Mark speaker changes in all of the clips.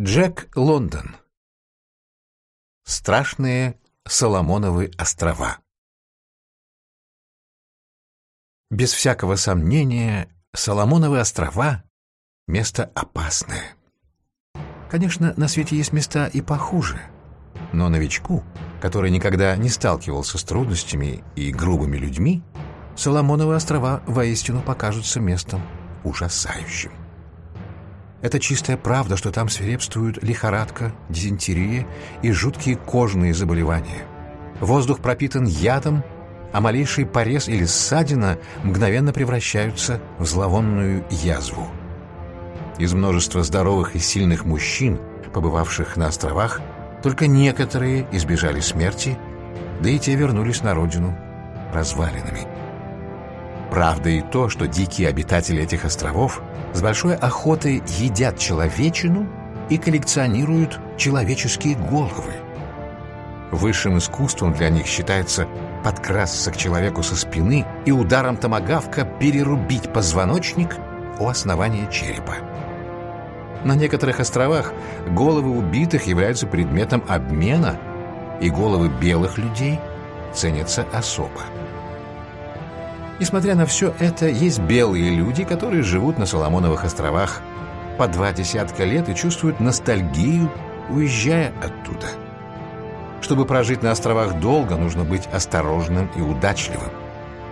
Speaker 1: Джек Лондон. Страшные Соломоновы острова. Без всякого сомнения, Соломоновы острова — место опасное. Конечно, на свете есть места и похуже, но новичку, который никогда не сталкивался с трудностями и грубыми людьми, Соломоновы острова воистину покажутся местом ужасающим. Это чистая правда, что там свирепствуют лихорадка, дизентерия и жуткие кожные заболевания. Воздух пропитан ядом, а малейший порез или ссадина мгновенно превращаются в зловонную язву. Из множества здоровых и сильных мужчин, побывавших на островах, только некоторые избежали смерти, да и те вернулись на родину развалинами. Правда и то, что дикие обитатели этих островов с большой охотой едят человечину и коллекционируют человеческие головы. Высшим искусством для них считается подкрасться к человеку со спины и ударом томагавка перерубить позвоночник у основания черепа. На некоторых островах головы убитых являются предметом обмена, и головы белых людей ценятся особо. Несмотря на все это, есть белые люди, которые живут на Соломоновых островах по два десятка лет и чувствуют ностальгию, уезжая оттуда. Чтобы прожить на островах долго, нужно быть осторожным и удачливым.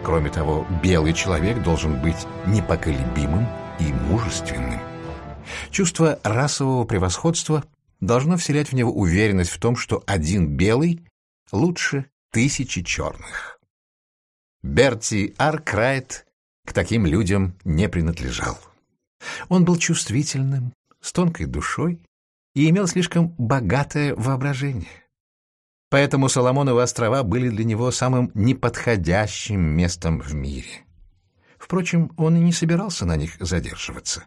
Speaker 1: Кроме того, белый человек должен быть непоколебимым и мужественным. Чувство расового превосходства должно вселять в него уверенность в том, что один белый лучше тысячи черных. Берти Аркрайт к таким людям не принадлежал. Он был чувствительным, с тонкой душой и имел слишком богатое воображение. Поэтому Соломоновы острова были для него самым неподходящим местом в мире. Впрочем, он и не собирался на них задерживаться.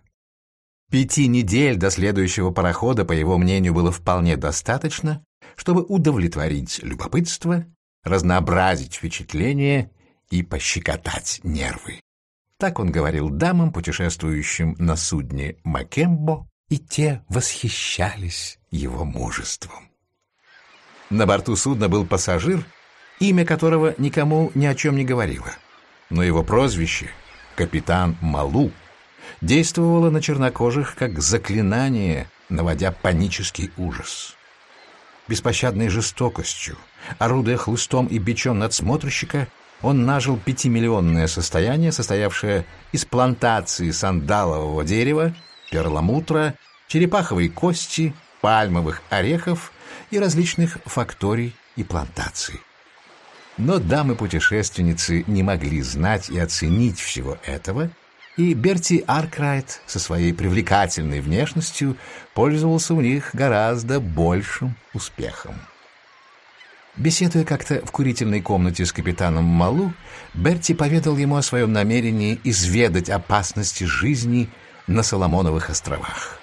Speaker 1: Пяти недель до следующего парохода, по его мнению, было вполне достаточно, чтобы удовлетворить любопытство, разнообразить впечатления и пощекотать нервы. Так он говорил дамам, путешествующим на судне Макембо, и те восхищались его мужеством. На борту судна был пассажир, имя которого никому ни о чем не говорило, но его прозвище — капитан Малу — действовало на чернокожих как заклинание, наводя панический ужас. Беспощадной жестокостью, орудуя хлыстом и бичом надсмотрщика, он нажил пятимиллионное состояние, состоявшее из плантации сандалового дерева, перламутра, черепаховой кости, пальмовых орехов и различных факторий и плантаций. Но дамы-путешественницы не могли знать и оценить всего этого, и Берти Аркрайт со своей привлекательной внешностью пользовался у них гораздо большим успехом. Беседуя как-то в курительной комнате с капитаном Малу, Берти поведал ему о своем намерении изведать опасности жизни на Соломоновых островах.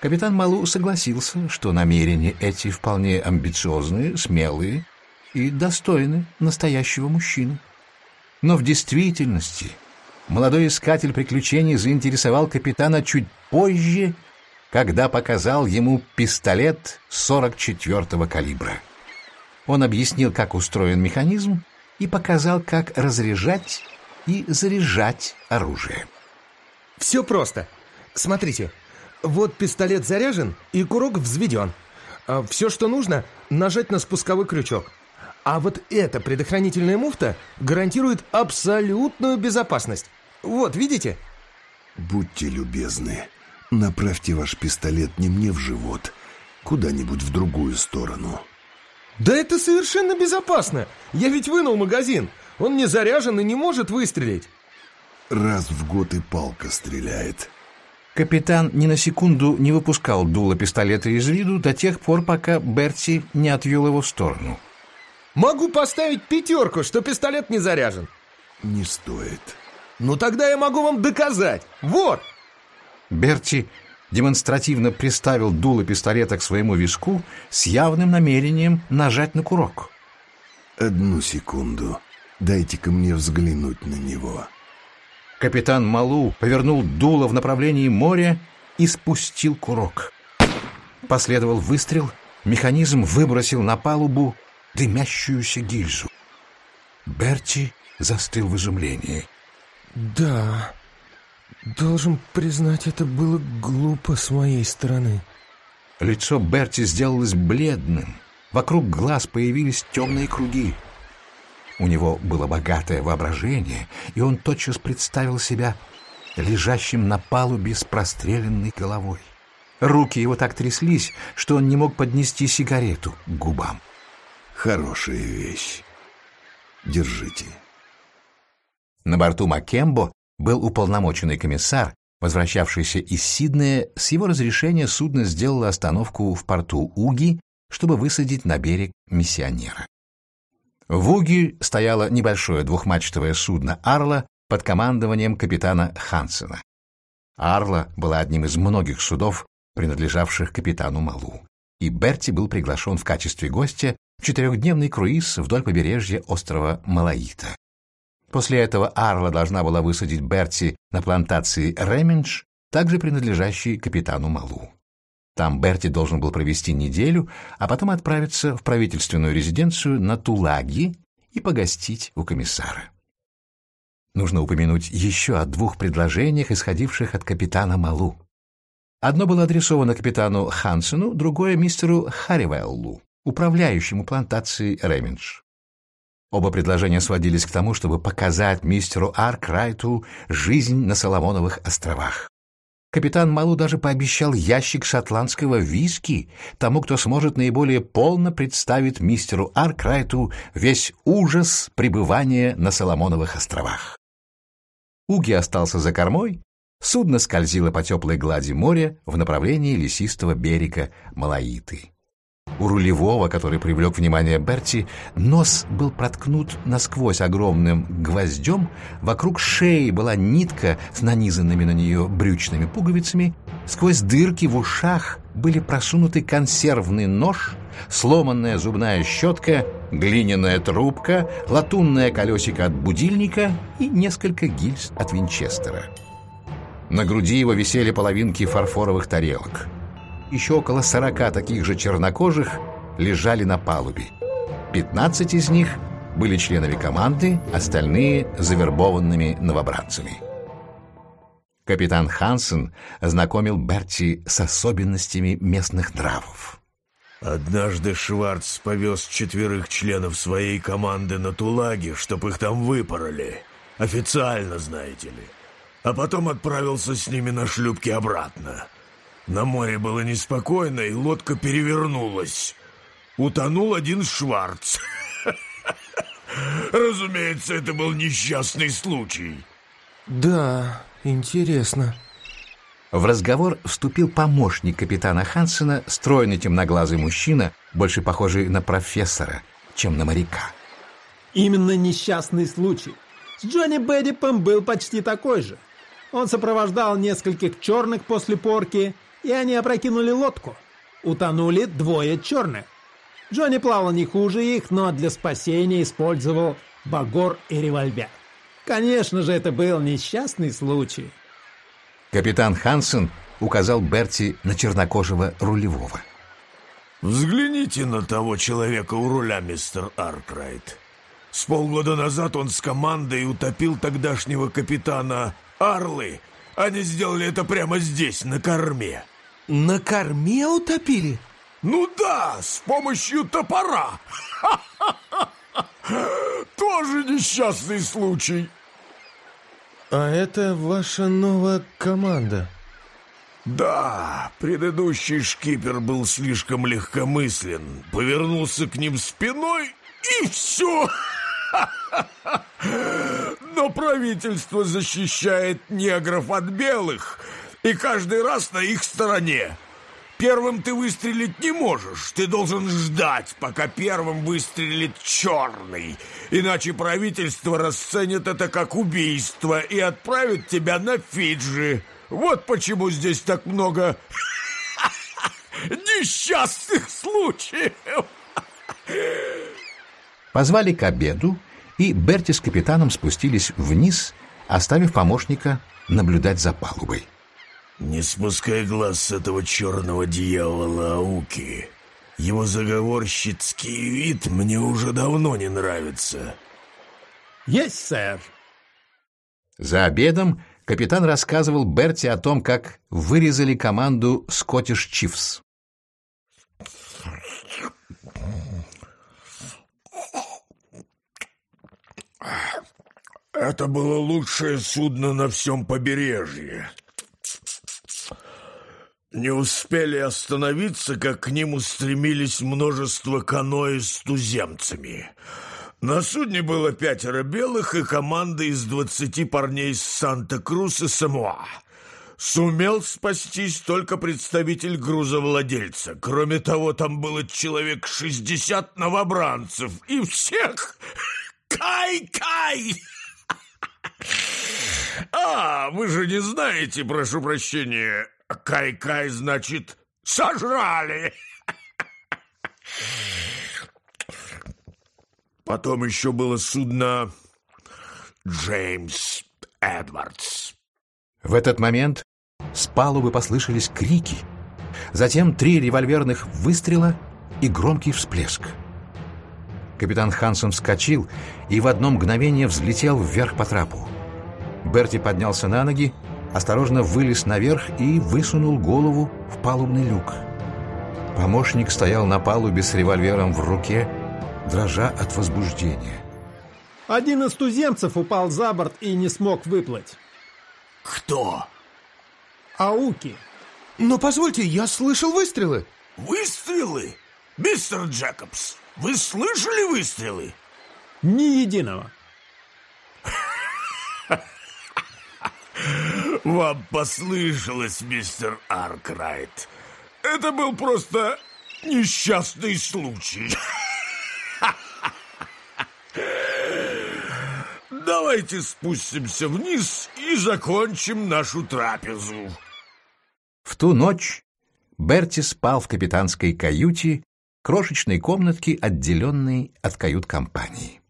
Speaker 1: Капитан Малу согласился, что намерения эти вполне амбициозные, смелые и достойны настоящего мужчины. Но в действительности молодой искатель приключений заинтересовал капитана чуть позже, когда показал ему пистолет 44-го калибра. Он объяснил, как устроен механизм, и показал, как разряжать и заряжать оружие.
Speaker 2: Все просто. Смотрите, вот пистолет заряжен и курок взведен. А Все, что нужно, нажать на спусковой крючок. А вот эта предохранительная муфта гарантирует абсолютную безопасность. Вот, видите?
Speaker 3: Будьте любезны, направьте ваш пистолет не мне в живот, куда-нибудь в другую сторону.
Speaker 2: Да это совершенно безопасно. Я ведь вынул магазин. Он не заряжен и не может выстрелить.
Speaker 3: Раз в год и палка стреляет.
Speaker 1: Капитан ни на секунду не выпускал дуло пистолета из виду до тех пор, пока Берти не отвел его в сторону.
Speaker 2: Могу поставить пятерку, что пистолет не заряжен.
Speaker 3: Не стоит.
Speaker 2: Ну тогда я могу вам доказать. Вот.
Speaker 1: Берти демонстративно приставил дуло пистолета к своему виску с явным намерением нажать на курок.
Speaker 3: Одну секунду. Дайте-ка мне взглянуть на него.
Speaker 1: Капитан Малу повернул дуло в направлении моря и спустил курок. последовал выстрел, механизм выбросил на палубу дымящуюся гильзу. Берти застыл в изумлении.
Speaker 2: Да, должен признать, это было глупо с моей стороны.
Speaker 1: Лицо Берти сделалось бледным. Вокруг глаз появились темные круги. У него было богатое воображение, и он тотчас представил себя лежащим на палубе с простреленной головой. Руки его так тряслись, что он не мог поднести сигарету к губам.
Speaker 3: Хорошая вещь. Держите.
Speaker 1: На борту Макембо был уполномоченный комиссар, возвращавшийся из Сиднея, с его разрешения судно сделало остановку в порту Уги, чтобы высадить на берег миссионера. В Уги стояло небольшое двухмачтовое судно «Арла» под командованием капитана Хансена. «Арла» была одним из многих судов, принадлежавших капитану Малу, и Берти был приглашен в качестве гостя в четырехдневный круиз вдоль побережья острова Малаита. После этого Арла должна была высадить Берти на плантации Ремендж, также принадлежащей капитану Малу. Там Берти должен был провести неделю, а потом отправиться в правительственную резиденцию на Тулаги и погостить у комиссара. Нужно упомянуть еще о двух предложениях, исходивших от капитана Малу. Одно было адресовано капитану Хансену, другое — мистеру Харривеллу, управляющему плантацией Ремендж. Оба предложения сводились к тому, чтобы показать мистеру Аркрайту жизнь на Соломоновых островах. Капитан Малу даже пообещал ящик шотландского виски тому, кто сможет наиболее полно представить мистеру Аркрайту весь ужас пребывания на Соломоновых островах. Уги остался за кормой, судно скользило по теплой глади моря в направлении лесистого берега Малаиты. У рулевого, который привлек внимание Берти, нос был проткнут насквозь огромным гвоздем, вокруг шеи была нитка с нанизанными на нее брючными пуговицами, сквозь дырки в ушах были просунуты консервный нож, сломанная зубная щетка, глиняная трубка, латунное колесико от будильника и несколько гильз от винчестера. На груди его висели половинки фарфоровых тарелок — еще около сорока таких же чернокожих лежали на палубе. Пятнадцать из них были членами команды, остальные — завербованными новобранцами. Капитан Хансен знакомил Берти с особенностями местных нравов.
Speaker 4: Однажды Шварц повез четверых членов своей команды на Тулаги, чтоб их там выпороли. Официально, знаете ли. А потом отправился с ними на шлюпке обратно. На море было неспокойно, и лодка перевернулась. Утонул один Шварц. Разумеется, это был несчастный случай.
Speaker 2: Да, интересно.
Speaker 1: В разговор вступил помощник капитана Хансена, стройный темноглазый мужчина, больше похожий на профессора, чем на моряка.
Speaker 5: Именно несчастный случай. С Джонни Бэддипом был почти такой же. Он сопровождал нескольких черных после порки и они опрокинули лодку. Утонули двое черных. Джонни плавал не хуже их, но для спасения использовал багор и револьвер. Конечно же, это был несчастный случай.
Speaker 1: Капитан Хансен указал Берти на чернокожего рулевого.
Speaker 4: «Взгляните на того человека у руля, мистер Аркрайт. С полгода назад он с командой утопил тогдашнего капитана Арлы. Они сделали это прямо здесь, на корме.
Speaker 2: На корме утопили?
Speaker 4: Ну да, с помощью топора. Тоже несчастный случай.
Speaker 2: А это ваша новая команда?
Speaker 4: Да, предыдущий шкипер был слишком легкомыслен, повернулся к ним спиной и все. Но правительство защищает негров от белых, и каждый раз на их стороне. Первым ты выстрелить не можешь. Ты должен ждать, пока первым выстрелит черный. Иначе правительство расценит это как убийство и отправит тебя на Фиджи. Вот почему здесь так много несчастных случаев.
Speaker 1: Позвали к обеду, и Берти с капитаном спустились вниз, оставив помощника наблюдать за палубой.
Speaker 4: Не спускай глаз с этого черного дьявола Ауки. Его заговорщицкий вид мне уже давно не нравится.
Speaker 5: Есть, сэр.
Speaker 1: За обедом капитан рассказывал Берти о том, как вырезали команду «Скоттиш Чифс».
Speaker 4: Это было лучшее судно на всем побережье. Не успели остановиться, как к ним устремились множество каноэ с туземцами. На судне было пятеро белых и команда из двадцати парней с Санта-Крус и Самуа. Сумел спастись только представитель грузовладельца. Кроме того, там было человек шестьдесят новобранцев, и всех кай-кай! А, вы же не знаете, прошу прощения, кай-кай значит сожрали. Потом еще было судно Джеймс Эдвардс.
Speaker 1: В этот момент с палубы послышались крики, затем три револьверных выстрела и громкий всплеск. Капитан Хансон вскочил и в одно мгновение взлетел вверх по трапу. Берти поднялся на ноги, осторожно вылез наверх и высунул голову в палубный люк. Помощник стоял на палубе с револьвером в руке, дрожа от возбуждения.
Speaker 5: Один из туземцев упал за борт и не смог выплыть.
Speaker 4: Кто?
Speaker 5: Ауки.
Speaker 2: Но позвольте, я слышал выстрелы.
Speaker 4: Выстрелы? Мистер Джекобс, вы слышали выстрелы?
Speaker 5: Ни единого.
Speaker 4: Вам послышалось, мистер Аркрайт. Это был просто несчастный случай. Давайте спустимся вниз и закончим нашу трапезу.
Speaker 1: В ту ночь Берти спал в капитанской каюте, крошечной комнатке, отделенной от кают-компании.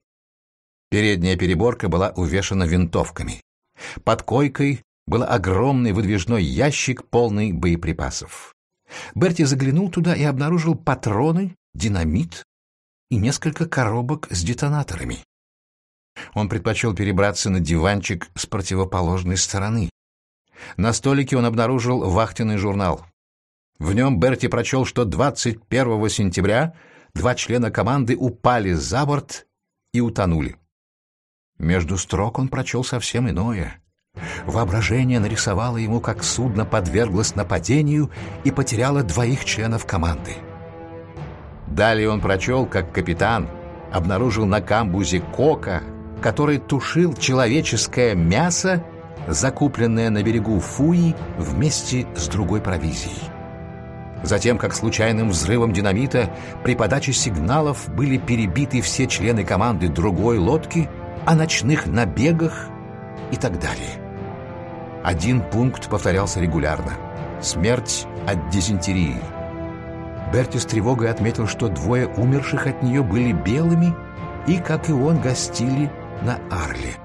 Speaker 1: Передняя переборка была увешана винтовками. Под койкой был огромный выдвижной ящик, полный боеприпасов. Берти заглянул туда и обнаружил патроны, динамит и несколько коробок с детонаторами. Он предпочел перебраться на диванчик с противоположной стороны. На столике он обнаружил вахтенный журнал. В нем Берти прочел, что 21 сентября два члена команды упали за борт и утонули. Между строк он прочел совсем иное. Воображение нарисовало ему, как судно подверглось нападению и потеряло двоих членов команды. Далее он прочел, как капитан обнаружил на камбузе кока, который тушил человеческое мясо, закупленное на берегу Фуи вместе с другой провизией. Затем, как случайным взрывом динамита, при подаче сигналов были перебиты все члены команды другой лодки, о ночных набегах и так далее. Один пункт повторялся регулярно – смерть от дизентерии. Берти с тревогой отметил, что двое умерших от нее были белыми и, как и он, гостили на Арле.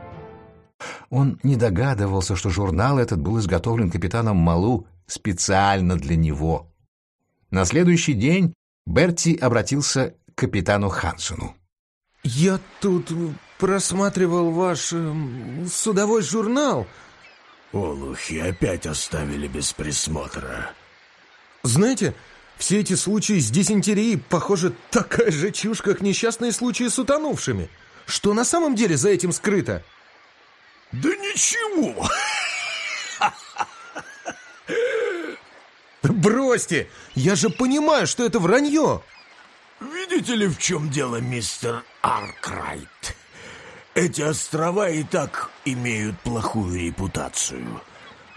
Speaker 1: Он не догадывался, что журнал этот был изготовлен капитаном Малу специально для него. На следующий день Берти обратился к капитану Хансону.
Speaker 2: «Я тут просматривал ваш э, судовой журнал».
Speaker 4: Олухи опять оставили без присмотра.
Speaker 2: Знаете, все эти случаи с дизентерией, похоже, такая же чушь, как несчастные случаи с утонувшими. Что на самом деле за этим скрыто?
Speaker 4: Да ничего.
Speaker 2: Бросьте! Я же понимаю, что это вранье.
Speaker 4: Видите ли, в чем дело, мистер Аркрайт? Эти острова и так имеют плохую репутацию.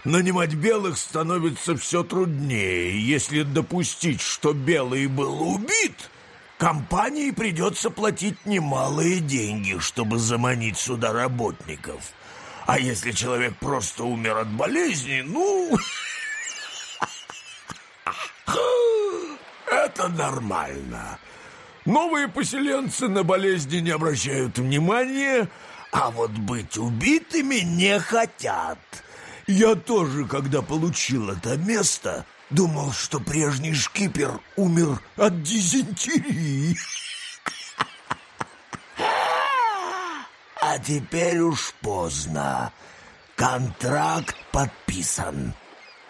Speaker 4: Нанимать белых становится все труднее. Если допустить, что белый был убит, компании придется платить немалые деньги, чтобы заманить сюда работников. А если человек просто умер от болезни, ну... Это нормально. Новые поселенцы на болезни не обращают внимания, а вот быть убитыми не хотят. Я тоже, когда получил это место, думал, что прежний шкипер умер от дизентерии. А теперь уж поздно. Контракт подписан.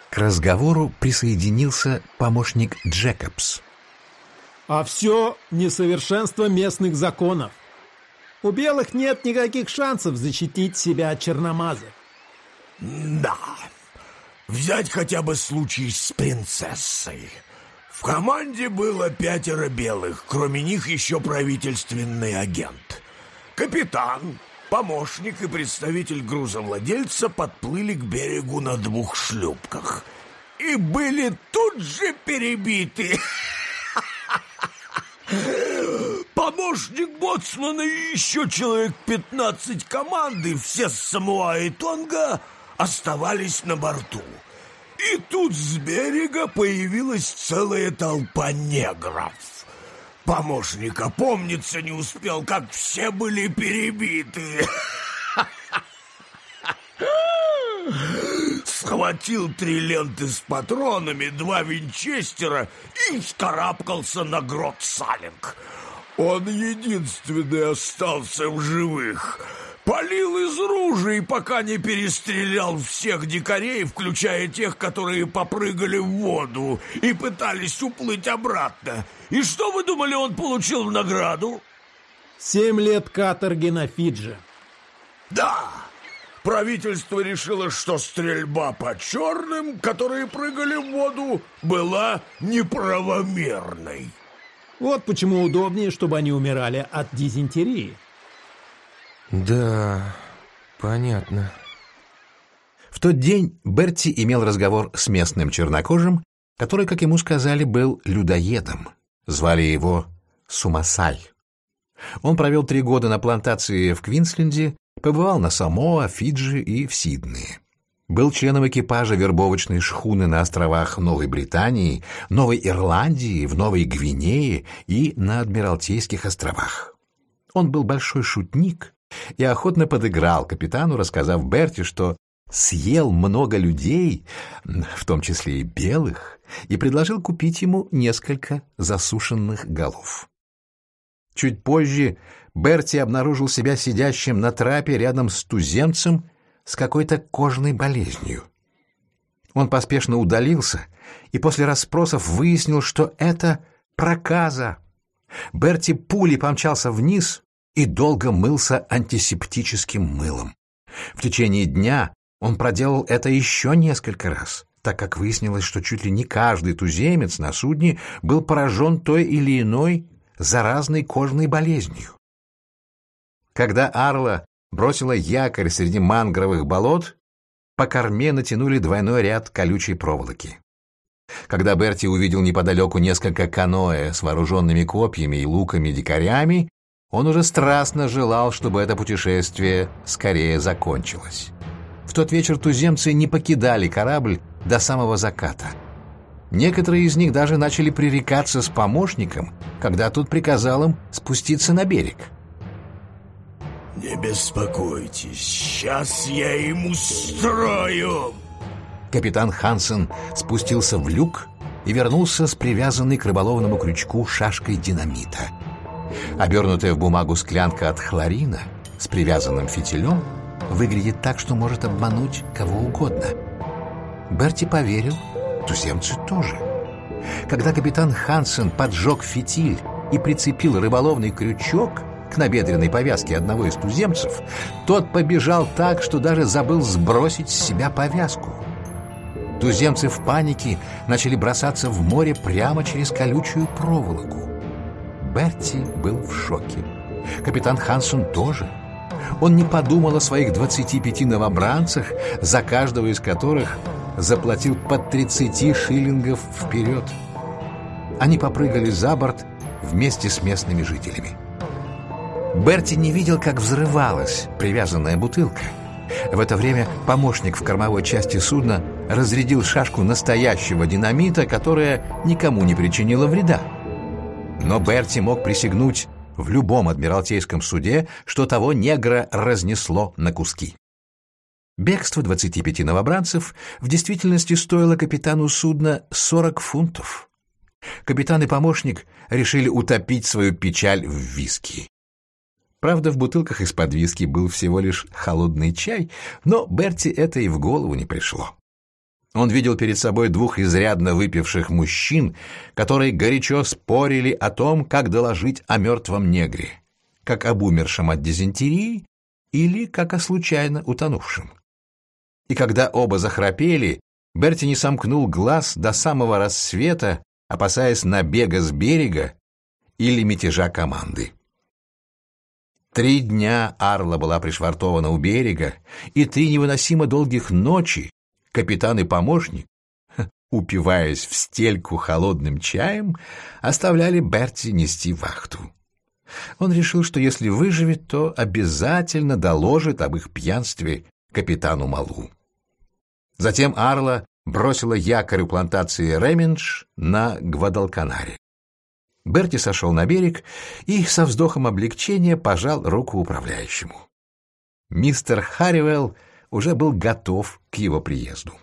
Speaker 1: К разговору присоединился помощник Джекобс.
Speaker 5: А все несовершенство местных законов. У белых нет никаких шансов защитить себя от черномазых.
Speaker 4: Да, взять хотя бы случай с принцессой. В команде было пятеро белых, кроме них еще правительственный агент. Капитан, помощник и представитель грузовладельца подплыли к берегу на двух шлюпках и были тут же перебиты. Помощник боцмана и еще человек 15 команды, все с Самуа и Тонга, оставались на борту. И тут с берега появилась целая толпа негров. Помощник опомниться не успел, как все были перебиты. Схватил три ленты с патронами, два винчестера и вскарабкался на грот Салинг. Он единственный остался в живых. Полил из ружей, пока не перестрелял всех дикарей, включая тех, которые попрыгали в воду и пытались уплыть обратно. И что вы думали, он получил в награду?
Speaker 5: Семь лет каторги на Фиджи.
Speaker 4: Да, правительство решило, что стрельба по черным, которые прыгали в воду, была неправомерной.
Speaker 5: Вот почему удобнее, чтобы они умирали от дизентерии.
Speaker 2: Да, понятно.
Speaker 1: В тот день Берти имел разговор с местным чернокожим, который, как ему сказали, был людоедом. Звали его Сумасай. Он провел три года на плантации в Квинсленде, побывал на Самоа, Фиджи и в Сиднее. Был членом экипажа вербовочной шхуны на островах Новой Британии, Новой Ирландии, в Новой Гвинее и на Адмиралтейских островах. Он был большой шутник и охотно подыграл капитану, рассказав Берти, что съел много людей, в том числе и белых, и предложил купить ему несколько засушенных голов. Чуть позже Берти обнаружил себя сидящим на трапе рядом с туземцем с какой-то кожной болезнью. Он поспешно удалился и после расспросов выяснил, что это проказа. Берти пулей помчался вниз и долго мылся антисептическим мылом. В течение дня он проделал это еще несколько раз, так как выяснилось, что чуть ли не каждый туземец на судне был поражен той или иной заразной кожной болезнью. Когда Арла бросила якорь среди мангровых болот, по корме натянули двойной ряд колючей проволоки. Когда Берти увидел неподалеку несколько каноэ с вооруженными копьями и луками-дикарями, он уже страстно желал, чтобы это путешествие скорее закончилось. В тот вечер туземцы не покидали корабль до самого заката. Некоторые из них даже начали пререкаться с помощником, когда тот приказал им спуститься на берег.
Speaker 4: «Не беспокойтесь, сейчас я им устрою!»
Speaker 1: Капитан Хансен спустился в люк и вернулся с привязанной к рыболовному крючку шашкой динамита – Обернутая в бумагу склянка от хлорина с привязанным фитилем выглядит так, что может обмануть кого угодно. Берти поверил, туземцы тоже. Когда капитан Хансен поджег фитиль и прицепил рыболовный крючок к набедренной повязке одного из туземцев, тот побежал так, что даже забыл сбросить с себя повязку. Туземцы в панике начали бросаться в море прямо через колючую проволоку. Берти был в шоке. Капитан Хансон тоже. Он не подумал о своих 25 новобранцах, за каждого из которых заплатил по 30 шиллингов вперед. Они попрыгали за борт вместе с местными жителями. Берти не видел, как взрывалась привязанная бутылка. В это время помощник в кормовой части судна разрядил шашку настоящего динамита, которая никому не причинила вреда. Но Берти мог присягнуть в любом адмиралтейском суде, что того негра разнесло на куски. Бегство 25 новобранцев в действительности стоило капитану судна 40 фунтов. Капитан и помощник решили утопить свою печаль в виски. Правда, в бутылках из-под виски был всего лишь холодный чай, но Берти это и в голову не пришло. Он видел перед собой двух изрядно выпивших мужчин, которые горячо спорили о том, как доложить о мертвом негре, как об умершем от дизентерии или как о случайно утонувшем. И когда оба захрапели, Берти не сомкнул глаз до самого рассвета, опасаясь набега с берега или мятежа команды. Три дня Арла была пришвартована у берега, и три невыносимо долгих ночи капитан и помощник, упиваясь в стельку холодным чаем, оставляли Берти нести вахту. Он решил, что если выживет, то обязательно доложит об их пьянстве капитану Малу. Затем Арла бросила якорь у плантации Ремендж на Гвадалканаре. Берти сошел на берег и со вздохом облегчения пожал руку управляющему. Мистер Харривелл уже был готов к его приезду.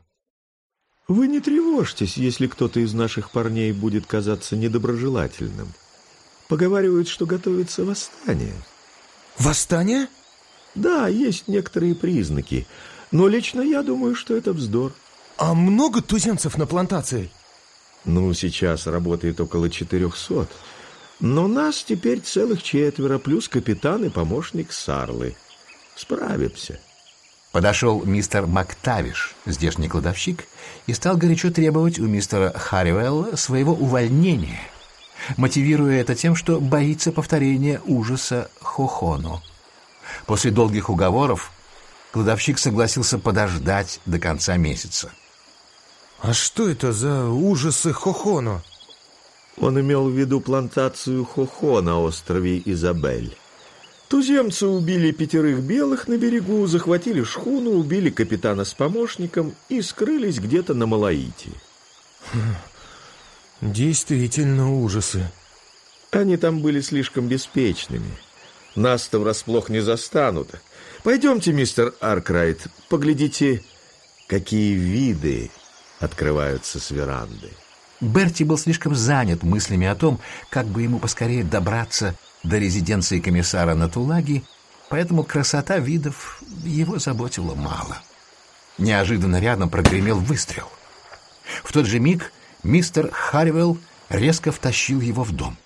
Speaker 6: «Вы не тревожьтесь, если кто-то из наших парней будет казаться недоброжелательным. Поговаривают, что готовится восстание».
Speaker 2: «Восстание?»
Speaker 6: «Да, есть некоторые признаки, но лично я думаю, что это вздор».
Speaker 2: «А много туземцев на плантации?»
Speaker 6: «Ну, сейчас работает около четырехсот, но нас теперь целых четверо, плюс капитан и помощник Сарлы. Справимся».
Speaker 1: Подошел мистер Мактавиш, здешний кладовщик, и стал горячо требовать у мистера Харривелла своего увольнения, мотивируя это тем, что боится повторения ужаса Хохоно. После долгих уговоров кладовщик согласился подождать до конца месяца.
Speaker 2: «А что это за ужасы Хохоно?»
Speaker 6: Он имел в виду плантацию Хохо на острове Изабель. Туземцы убили пятерых белых на берегу, захватили шхуну, убили капитана с помощником и скрылись где-то на Малаите.
Speaker 2: Действительно ужасы.
Speaker 6: Они там были слишком беспечными. Нас-то врасплох не застанут. Пойдемте, мистер Аркрайт, поглядите, какие виды открываются с веранды.
Speaker 1: Берти был слишком занят мыслями о том, как бы ему поскорее добраться до резиденции комиссара на Тулаги, поэтому красота видов его заботила мало. Неожиданно рядом прогремел выстрел. В тот же миг мистер Харвелл резко втащил его в дом.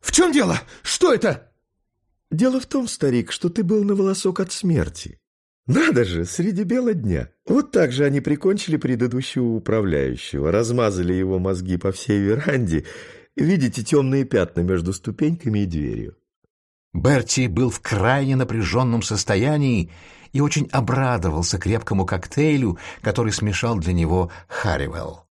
Speaker 2: «В чем дело? Что это?»
Speaker 6: «Дело в том, старик, что ты был на волосок от смерти. Надо же, среди бела дня. Вот так же они прикончили предыдущего управляющего, размазали его мозги по всей веранде Видите темные пятна между ступеньками и дверью.
Speaker 1: Берти был в крайне напряженном состоянии и очень обрадовался крепкому коктейлю, который смешал для него Харривелл.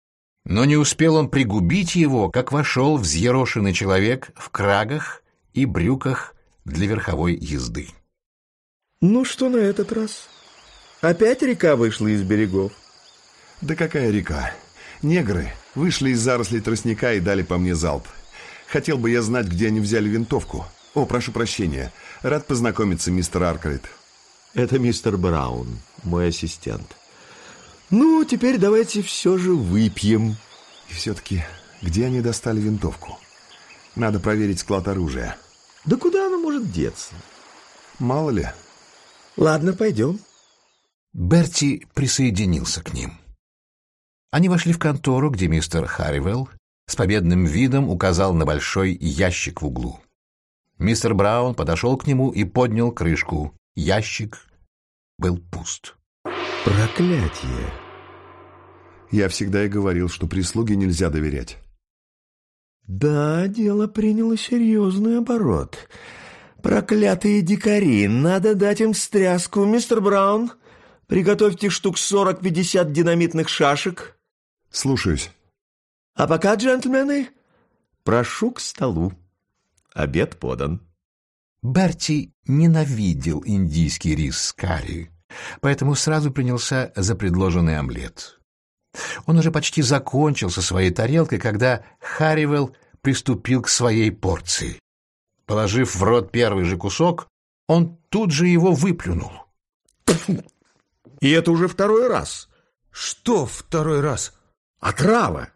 Speaker 1: Но не успел он пригубить его, как вошел взъерошенный человек в крагах и брюках для верховой езды.
Speaker 6: «Ну что на этот раз? Опять река вышла из берегов?»
Speaker 3: «Да какая река? Негры вышли из зарослей тростника и дали по мне залп. Хотел бы я знать, где они взяли винтовку. О, прошу прощения. Рад познакомиться, мистер Аркрейт.
Speaker 6: Это мистер Браун, мой ассистент. Ну, теперь давайте все же выпьем.
Speaker 3: И все-таки, где они достали винтовку? Надо проверить склад оружия.
Speaker 6: Да куда она может деться?
Speaker 3: Мало ли.
Speaker 6: Ладно, пойдем.
Speaker 1: Берти присоединился к ним. Они вошли в контору, где мистер Харривелл с победным видом указал на большой ящик в углу. Мистер Браун подошел к нему и поднял крышку. Ящик был пуст.
Speaker 6: Проклятие!
Speaker 3: Я всегда и говорил, что прислуге нельзя доверять.
Speaker 6: Да, дело приняло серьезный оборот. Проклятые дикари, надо дать им встряску. Мистер Браун, приготовьте штук сорок-пятьдесят динамитных шашек,
Speaker 3: Слушаюсь.
Speaker 6: А пока, джентльмены, прошу к столу. Обед подан.
Speaker 1: Берти ненавидел индийский рис с карри, поэтому сразу принялся за предложенный омлет. Он уже почти закончил со своей тарелкой, когда Харривелл приступил к своей порции. Положив в рот первый же кусок, он тут же его выплюнул.
Speaker 6: И это уже второй раз.
Speaker 2: Что второй раз?
Speaker 6: Отрава.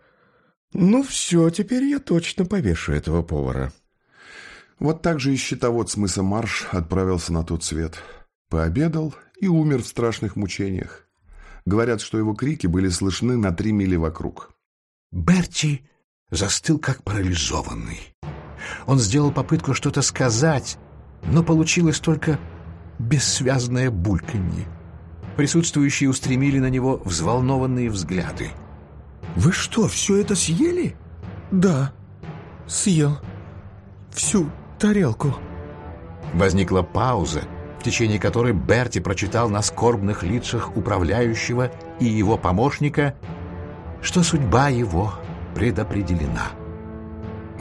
Speaker 6: Ну все, теперь я точно повешу этого повара.
Speaker 3: Вот так же и щитовод с мыса Марш отправился на тот свет. Пообедал и умер в страшных мучениях. Говорят, что его крики были слышны на три мили вокруг.
Speaker 1: Берти застыл как парализованный. Он сделал попытку что-то сказать, но получилось только бессвязное бульканье. Присутствующие устремили на него взволнованные взгляды.
Speaker 2: Вы что, все это съели? Да, съел. Всю тарелку.
Speaker 1: Возникла пауза, в течение которой Берти прочитал на скорбных лицах управляющего и его помощника, что судьба его предопределена.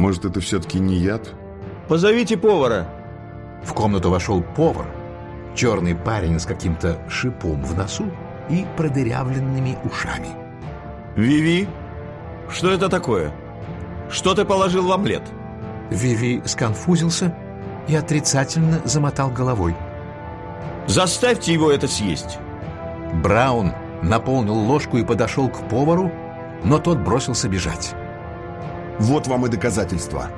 Speaker 3: Может, это все-таки не яд?
Speaker 6: Позовите повара.
Speaker 1: В комнату вошел повар, черный парень с каким-то шипом в носу и продырявленными ушами.
Speaker 6: Виви, что это такое? Что ты положил в омлет?
Speaker 1: Виви сконфузился и отрицательно замотал головой.
Speaker 6: Заставьте его это съесть.
Speaker 1: Браун наполнил ложку и подошел к повару, но тот бросился бежать.
Speaker 3: Вот вам и доказательства.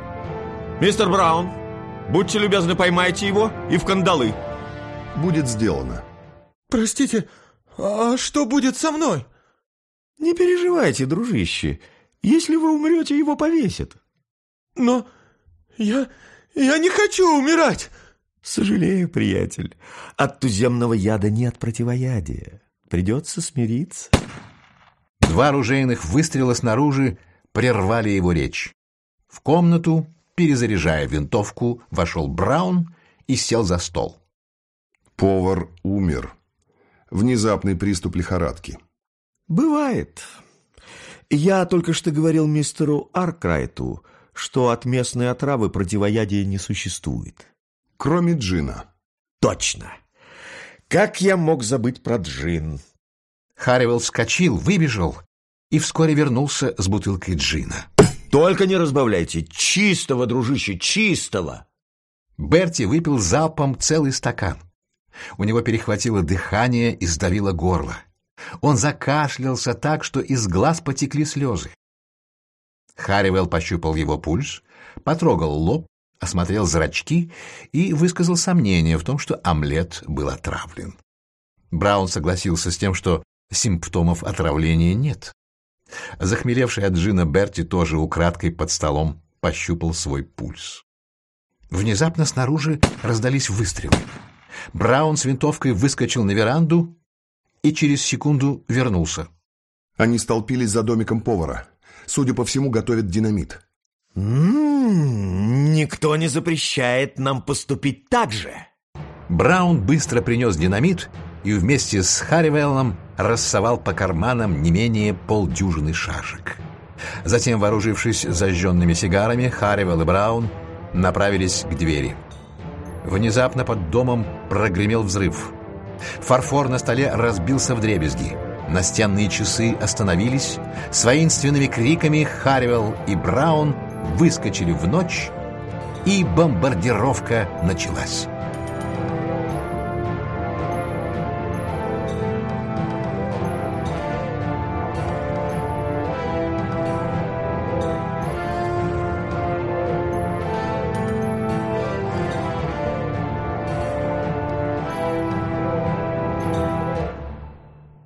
Speaker 6: Мистер Браун, будьте любезны, поймайте его и в кандалы.
Speaker 3: Будет сделано.
Speaker 2: Простите, а что будет со мной?
Speaker 6: Не переживайте, дружище. Если вы умрете, его повесят.
Speaker 2: Но я... я не хочу умирать.
Speaker 6: Сожалею, приятель. От туземного яда нет противоядия. Придется смириться.
Speaker 1: Два оружейных выстрела снаружи прервали его речь. В комнату, перезаряжая винтовку, вошел Браун и сел за стол.
Speaker 3: Повар умер. Внезапный приступ лихорадки.
Speaker 6: Бывает. Я только что говорил мистеру Аркрайту, что от местной отравы противоядия не существует.
Speaker 3: Кроме джина.
Speaker 6: Точно. Как я мог забыть про джин?
Speaker 1: Харривелл вскочил, выбежал и вскоре вернулся с бутылкой джина.
Speaker 6: Только не разбавляйте. Чистого, дружище, чистого.
Speaker 1: Берти выпил залпом целый стакан. У него перехватило дыхание и сдавило горло. Он закашлялся так, что из глаз потекли слезы. Харривелл пощупал его пульс, потрогал лоб, осмотрел зрачки и высказал сомнение в том, что омлет был отравлен. Браун согласился с тем, что симптомов отравления нет. Захмелевший от джина Берти тоже украдкой под столом пощупал свой пульс. Внезапно снаружи раздались выстрелы. Браун с винтовкой выскочил на веранду и через секунду вернулся.
Speaker 3: Они столпились за домиком повара. Судя по всему, готовят динамит.
Speaker 6: М-м, никто не запрещает нам поступить так же.
Speaker 1: Браун быстро принес динамит и вместе с Харривеллом рассовал по карманам не менее полдюжины шашек. Затем, вооружившись зажженными сигарами, Харривелл и Браун направились к двери. Внезапно под домом прогремел взрыв. Фарфор на столе разбился в дребезги. Настенные часы остановились. С воинственными криками Харривелл и Браун выскочили в ночь, и бомбардировка началась.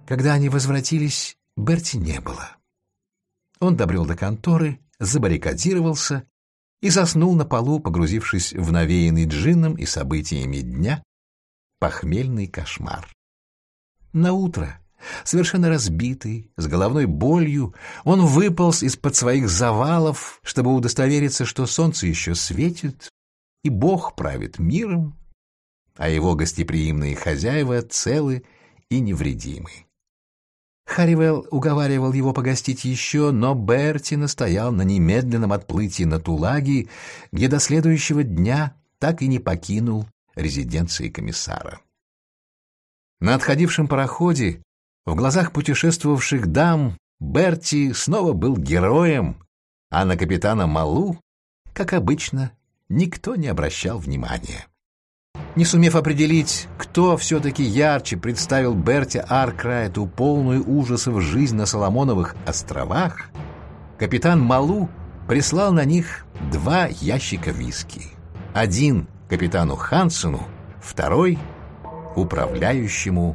Speaker 1: Когда они возвратились, Берти не было. Он добрел до конторы, забаррикадировался и заснул на полу, погрузившись в навеянный джинном и событиями дня похмельный кошмар. На утро, совершенно разбитый, с головной болью, он выполз из-под своих завалов, чтобы удостовериться, что солнце еще светит, и Бог правит миром, а его гостеприимные хозяева целы и невредимы. Харривелл уговаривал его погостить еще, но Берти настоял на немедленном отплытии на Тулаги, где до следующего дня так и не покинул резиденции комиссара. На отходившем пароходе, в глазах путешествовавших дам, Берти снова был героем, а на капитана Малу, как обычно, никто не обращал внимания. Не сумев определить, кто все-таки ярче представил Берти Аркрайту полную ужасов жизнь на Соломоновых островах, капитан Малу прислал на них два ящика виски. Один капитану Хансену, второй — управляющему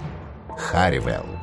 Speaker 1: Харривеллу.